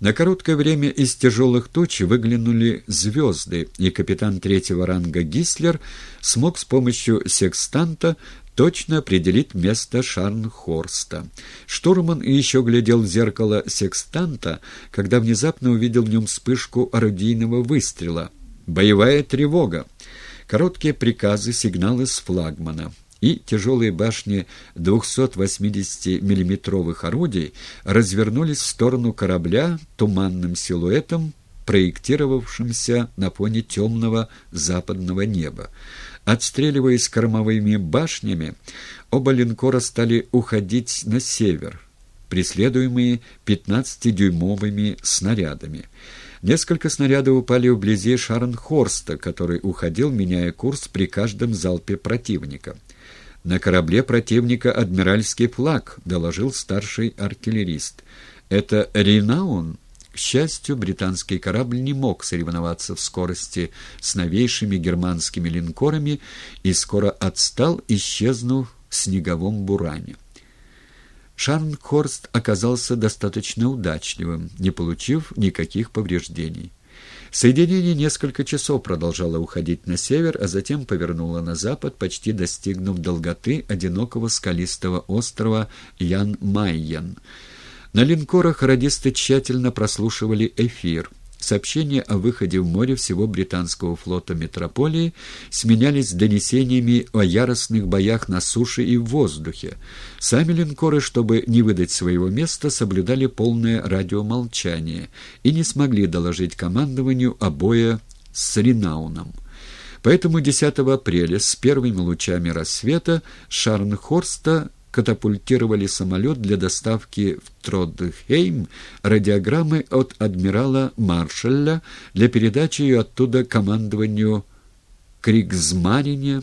На короткое время из тяжелых туч выглянули звезды, и капитан третьего ранга Гислер смог с помощью секстанта точно определить место Шарнхорста. Штурман еще глядел в зеркало секстанта, когда внезапно увидел в нем вспышку орудийного выстрела. «Боевая тревога!» Короткие приказы, сигналы с флагмана и тяжелые башни 280 миллиметровых орудий развернулись в сторону корабля туманным силуэтом, проектировавшимся на фоне темного западного неба. Отстреливаясь кормовыми башнями, оба линкора стали уходить на север, преследуемые 15-дюймовыми снарядами. Несколько снарядов упали вблизи Шарнхорста, который уходил, меняя курс при каждом залпе противника. «На корабле противника адмиральский флаг», — доложил старший артиллерист. «Это Ринаун?» К счастью, британский корабль не мог соревноваться в скорости с новейшими германскими линкорами и скоро отстал, исчезнув в снеговом буране. Шарнхорст оказался достаточно удачливым, не получив никаких повреждений. Соединение несколько часов продолжало уходить на север, а затем повернуло на запад, почти достигнув долготы одинокого скалистого острова Ян-Майян. На линкорах радисты тщательно прослушивали эфир. Сообщения о выходе в море всего британского флота «Метрополии» сменялись донесениями о яростных боях на суше и в воздухе. Сами линкоры, чтобы не выдать своего места, соблюдали полное радиомолчание и не смогли доложить командованию о бое с Ринауном. Поэтому 10 апреля с первыми лучами рассвета Шарнхорста катапультировали самолет для доставки в Тродхейм радиограммы от адмирала Маршалля для передачи ее оттуда командованию Кригсмарине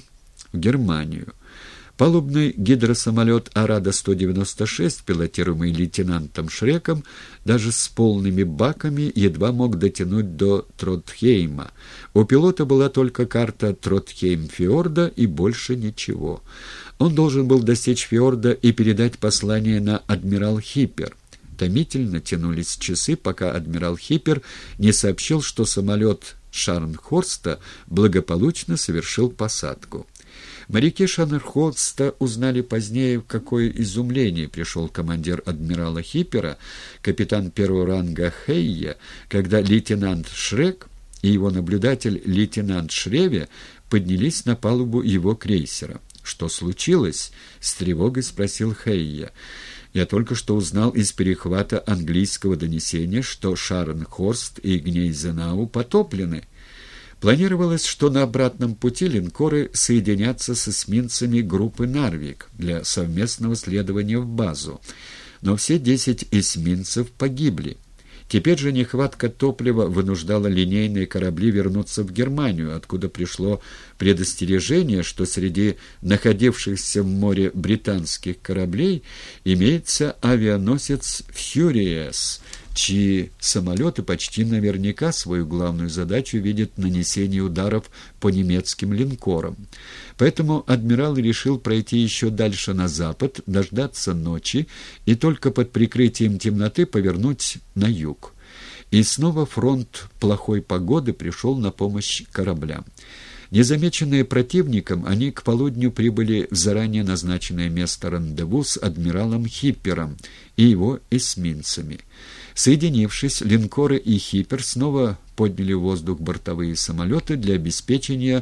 в Германию. Палубный гидросамолет «Арада-196», пилотируемый лейтенантом Шреком, даже с полными баками едва мог дотянуть до Тротхейма. У пилота была только карта Тротхейм-фьорда и больше ничего. Он должен был достичь фьорда и передать послание на адмирал Хиппер. Томительно тянулись часы, пока адмирал Хиппер не сообщил, что самолет Шарнхорста благополучно совершил посадку. Моряки Шарнхорста узнали позднее, в какое изумление пришел командир адмирала Хиппера, капитан первого ранга Хейя, когда лейтенант Шрек и его наблюдатель лейтенант Шреве поднялись на палубу его крейсера. «Что случилось?» — с тревогой спросил Хейя. «Я только что узнал из перехвата английского донесения, что Шарнхорст и Гнейзенау потоплены». Планировалось, что на обратном пути линкоры соединятся с эсминцами группы «Нарвик» для совместного следования в базу, но все десять эсминцев погибли. Теперь же нехватка топлива вынуждала линейные корабли вернуться в Германию, откуда пришло предостережение, что среди находившихся в море британских кораблей имеется авианосец «Фьюриес», чьи самолеты почти наверняка свою главную задачу видят нанесение ударов по немецким линкорам. Поэтому адмирал решил пройти еще дальше на запад, дождаться ночи и только под прикрытием темноты повернуть на юг. И снова фронт плохой погоды пришел на помощь кораблям. Незамеченные противником, они к полудню прибыли в заранее назначенное место рандеву с адмиралом Хиппером и его эсминцами. Соединившись, линкоры и Хиппер снова подняли в воздух бортовые самолеты для обеспечения